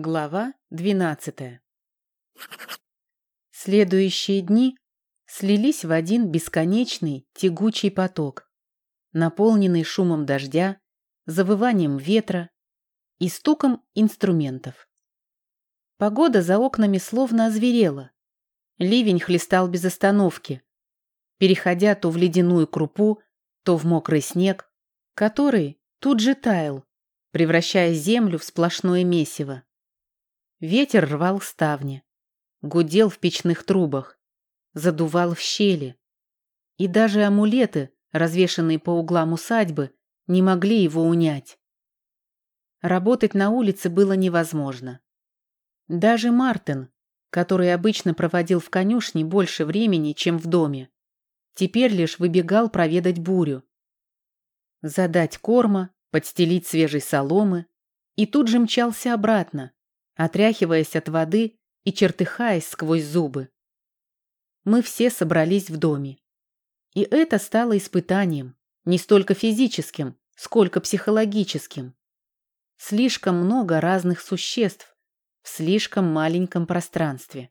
Глава двенадцатая. Следующие дни слились в один бесконечный тягучий поток, наполненный шумом дождя, завыванием ветра и стуком инструментов. Погода за окнами словно озверела. Ливень хлестал без остановки, переходя то в ледяную крупу, то в мокрый снег, который тут же таял, превращая землю в сплошное месиво. Ветер рвал ставни, гудел в печных трубах, задувал в щели. И даже амулеты, развешанные по углам усадьбы, не могли его унять. Работать на улице было невозможно. Даже Мартин, который обычно проводил в конюшне больше времени, чем в доме, теперь лишь выбегал проведать бурю. Задать корма, подстелить свежей соломы и тут же мчался обратно, отряхиваясь от воды и чертыхаясь сквозь зубы. Мы все собрались в доме. И это стало испытанием, не столько физическим, сколько психологическим. Слишком много разных существ в слишком маленьком пространстве.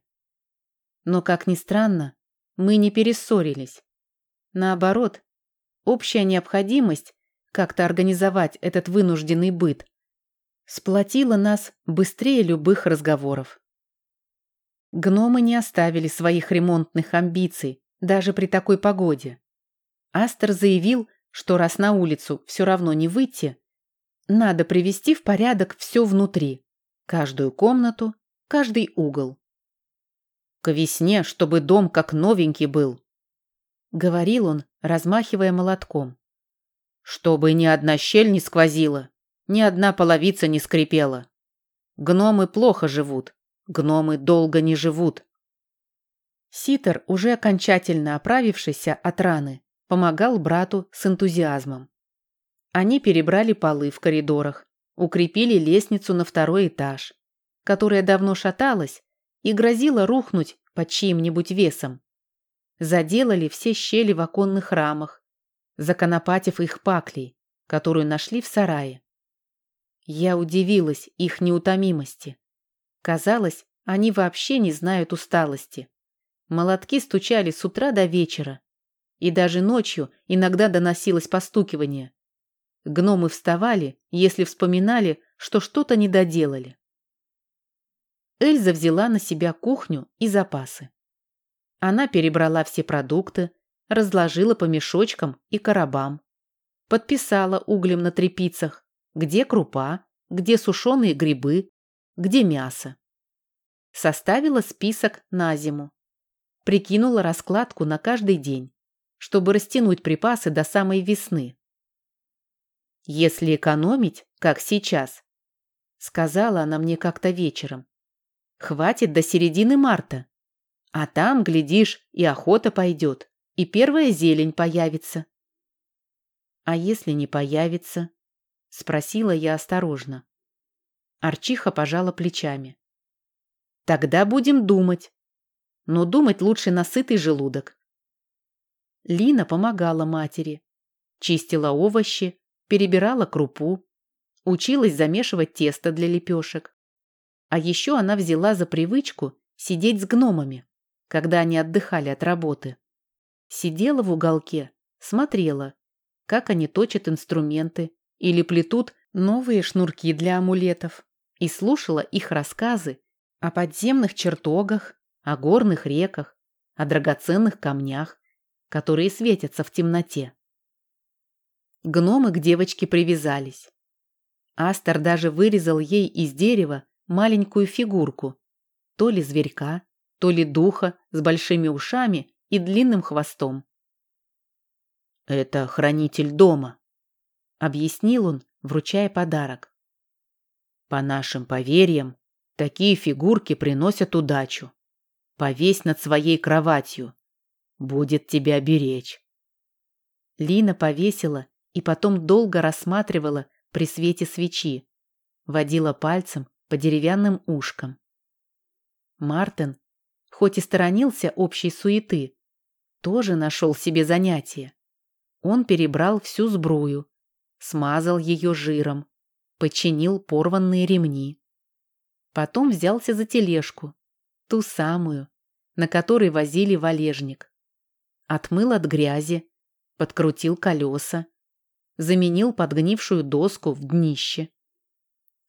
Но, как ни странно, мы не перессорились. Наоборот, общая необходимость как-то организовать этот вынужденный быт сплотила нас быстрее любых разговоров. Гномы не оставили своих ремонтных амбиций даже при такой погоде. Астер заявил, что раз на улицу все равно не выйти, надо привести в порядок все внутри, каждую комнату, каждый угол. К весне, чтобы дом как новенький был, говорил он, размахивая молотком. Чтобы ни одна щель не сквозила, ни одна половица не скрипела. Гномы плохо живут, гномы долго не живут. Ситер, уже окончательно оправившийся от раны, помогал брату с энтузиазмом. Они перебрали полы в коридорах, укрепили лестницу на второй этаж, которая давно шаталась и грозила рухнуть под чьим-нибудь весом. Заделали все щели в оконных рамах, законопатив их паклей, которую нашли в сарае. Я удивилась их неутомимости. Казалось, они вообще не знают усталости. Молотки стучали с утра до вечера. И даже ночью иногда доносилось постукивание. Гномы вставали, если вспоминали, что что-то не доделали. Эльза взяла на себя кухню и запасы. Она перебрала все продукты, разложила по мешочкам и коробам. Подписала углем на трепицах, где крупа, где сушеные грибы, где мясо. Составила список на зиму. Прикинула раскладку на каждый день, чтобы растянуть припасы до самой весны. Если экономить, как сейчас, сказала она мне как-то вечером, хватит до середины марта. А там, глядишь, и охота пойдет, и первая зелень появится. А если не появится? Спросила я осторожно. Арчиха пожала плечами. Тогда будем думать. Но думать лучше на сытый желудок. Лина помогала матери. Чистила овощи, перебирала крупу, училась замешивать тесто для лепешек. А еще она взяла за привычку сидеть с гномами, когда они отдыхали от работы. Сидела в уголке, смотрела, как они точат инструменты, или плетут новые шнурки для амулетов и слушала их рассказы о подземных чертогах, о горных реках, о драгоценных камнях, которые светятся в темноте. Гномы к девочке привязались. Астер даже вырезал ей из дерева маленькую фигурку, то ли зверька, то ли духа с большими ушами и длинным хвостом. «Это хранитель дома», объяснил он, вручая подарок. По нашим поверьям, такие фигурки приносят удачу. Повесь над своей кроватью. Будет тебя беречь. Лина повесила и потом долго рассматривала при свете свечи. Водила пальцем по деревянным ушкам. Мартин, хоть и сторонился общей суеты, тоже нашел себе занятие. Он перебрал всю сбрую, смазал ее жиром, починил порванные ремни. Потом взялся за тележку, ту самую, на которой возили валежник. Отмыл от грязи, подкрутил колеса, заменил подгнившую доску в днище.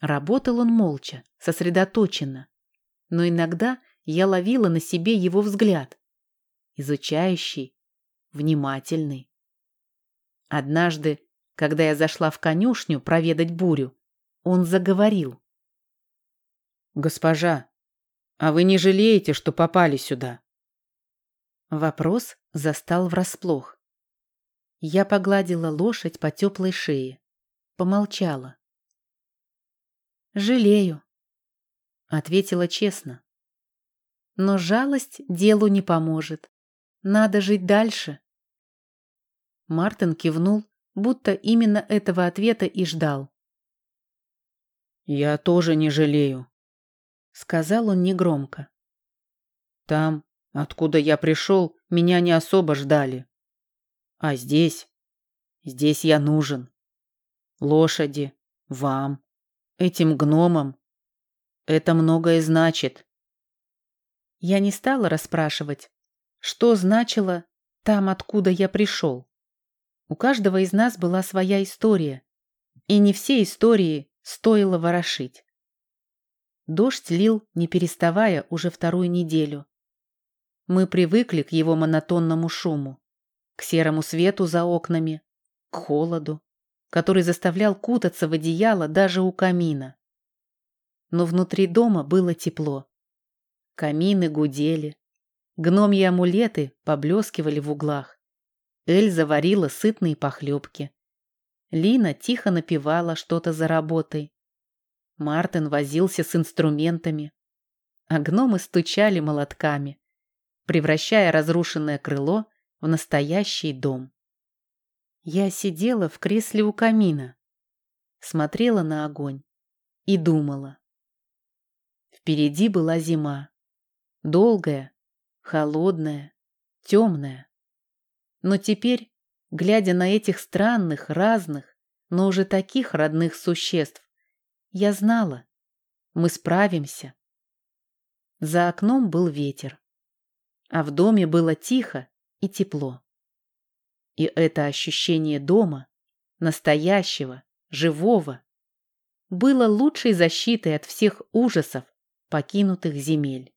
Работал он молча, сосредоточенно, но иногда я ловила на себе его взгляд, изучающий, внимательный. Однажды, когда я зашла в конюшню проведать бурю, он заговорил. «Госпожа, а вы не жалеете, что попали сюда?» Вопрос застал врасплох. Я погладила лошадь по теплой шее, помолчала. «Жалею», — ответила честно. «Но жалость делу не поможет. Надо жить дальше». Мартин кивнул, будто именно этого ответа и ждал. «Я тоже не жалею», — сказал он негромко. «Там, откуда я пришел, меня не особо ждали. А здесь, здесь я нужен. Лошади, вам, этим гномам. Это многое значит». Я не стала расспрашивать, что значило там, откуда я пришел. У каждого из нас была своя история, и не все истории стоило ворошить. Дождь лил, не переставая, уже вторую неделю. Мы привыкли к его монотонному шуму, к серому свету за окнами, к холоду, который заставлял кутаться в одеяло даже у камина. Но внутри дома было тепло. Камины гудели, гномьи амулеты поблескивали в углах. Эльза варила сытные похлебки. Лина тихо напевала что-то за работой. Мартин возился с инструментами. А гномы стучали молотками, превращая разрушенное крыло в настоящий дом. Я сидела в кресле у камина, смотрела на огонь и думала. Впереди была зима. Долгая, холодная, темная. Но теперь, глядя на этих странных, разных, но уже таких родных существ, я знала, мы справимся. За окном был ветер, а в доме было тихо и тепло. И это ощущение дома, настоящего, живого, было лучшей защитой от всех ужасов покинутых земель.